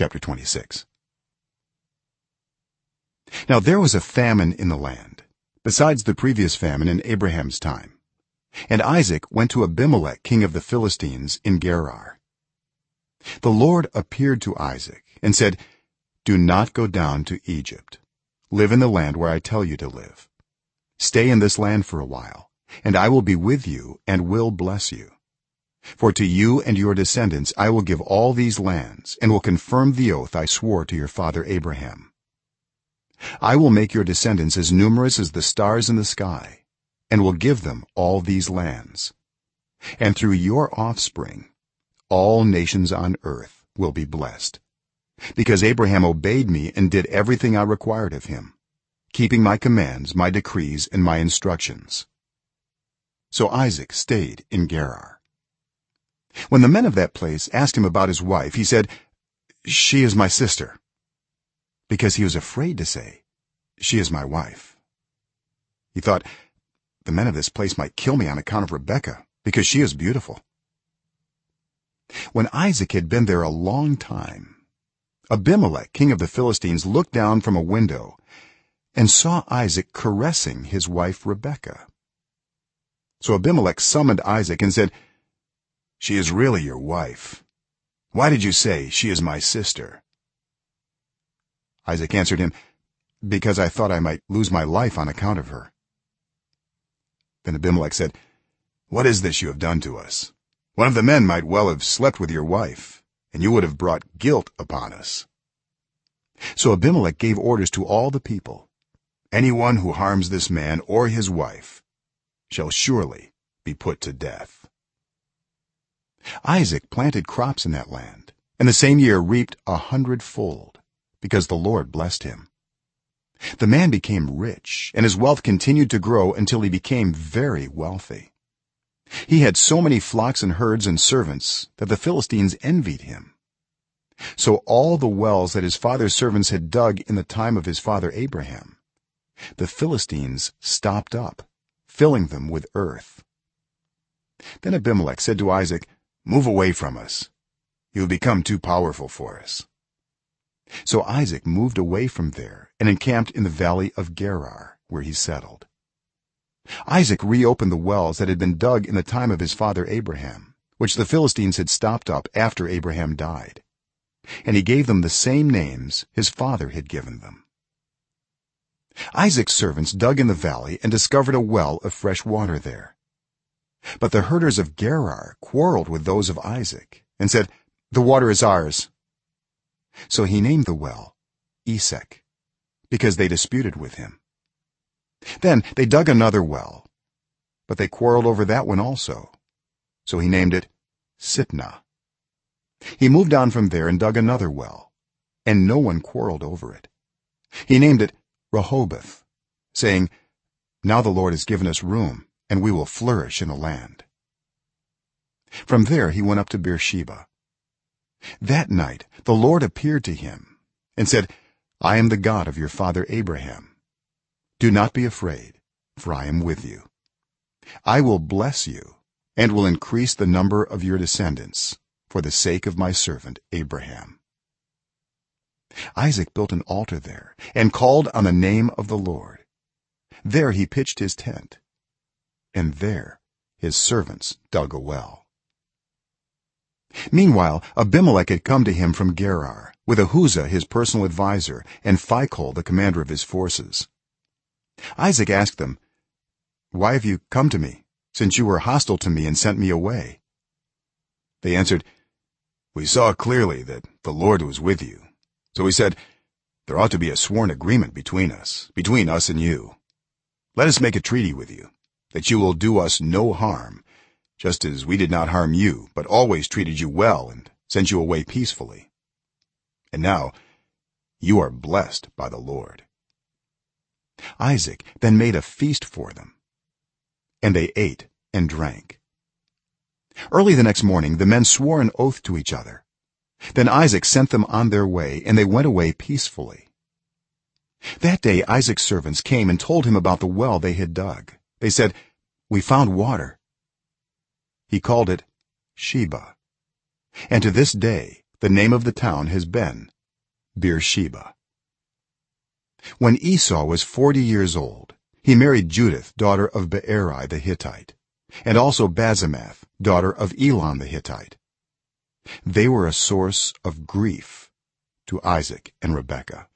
chapter 26 now there was a famine in the land besides the previous famine in abraham's time and isaac went to abimelek king of the philistines in gerar. The lord appeared to isaac and said do not go down to egypt. Live in the land where i tell you to live. Stay in this land for a while and i will be with you and will bless you for to you and your descendants i will give all these lands and will confirm the oath i swore to your father abraham. I will make your descendants as numerous as the stars in the sky and will give them all these lands. And through your offspring all nations on earth will be blessed. Because abraham obeyed me and did everything i required of him keeping my commands my decrees and my instructions. So isaac stayed in gerar when the men of that place asked him about his wife he said she is my sister. Because he was afraid to say she is my wife. He thought the men of this place might kill me on account of rebekah because she is beautiful. When isaac had been there a long time abimelek king of the philistines looked down from a window and saw isaac caressing his wife rebekah. So abimelek summoned isaac and said she is really your wife. Why did you say she is my sister? Isaac answered him because i thought i might lose my life on account of her. Then abimelek said what is this you have done to us? One of the men might well have slept with your wife and you would have brought guilt upon us. So abimelek gave orders to all the people anyone who harms this man or his wife shall surely be put to death isaac planted crops in that land and the same year reaped a hundredfold because the lord blessed him. The man became rich and his wealth continued to grow until he became very wealthy. He had so many flocks and herds and servants that the philistines envied him. So all the wells that his father's servants had dug in the time of his father abraham the philistines stopped up filling them with earth. Then abimelek said to isaac move away from us. You have become too powerful for us. So isaac moved away from there and encamped in the valley of gerar where he settled. Isaac reopened the wells that had been dug in the time of his father abraham which the philistines had stopped up after abraham died. And he gave them the same names his father had given them. Isaac's servants dug in the valley and discovered a well of fresh water there but the herders of gerar quarreled with those of isaac and said the water is ours. So he named the well esek because they disputed with him. Then they dug another well but they quarreled over that one also. So he named it sitnah. He moved on from there and dug another well and no one quarreled over it. He named it rehoboth saying now the lord has given us room and we will flourish in the land. From there he went up to beersheba. That night the lord appeared to him and said i am the god of your father abraham. Do not be afraid for i am with you. I will bless you and will increase the number of your descendants for the sake of my servant abraham. Isaac built an altar there and called on the name of the lord. There he pitched his tent and there his servants dug a well. Meanwhile abimelek had come to him from gerar with ahuzzath his personal adviser and phicol the commander of his forces. Isaac asked them why have you come to me since you were hostile to me and sent me away? They answered we saw clearly that the lord was with you. So we said there ought to be a sworn agreement between us between us and you. Let us make a treaty with you that you will do us no harm just as we did not harm you but always treated you well and sent you away peacefully. And now you are blessed by the lord. Isaac then made a feast for them and they ate and drank. Early the next morning the men swore an oath to each other. Then isaac sent them on their way and they went away peacefully. That day isaac's servants came and told him about the well they had dug they said we found water. He called it shibah. And to this day the name of the town has been beersheba. When esau was 40 years old he married judith daughter of beeri the hittite and also basemath daughter of elon the hittite. They were a source of grief to isaac and rebekah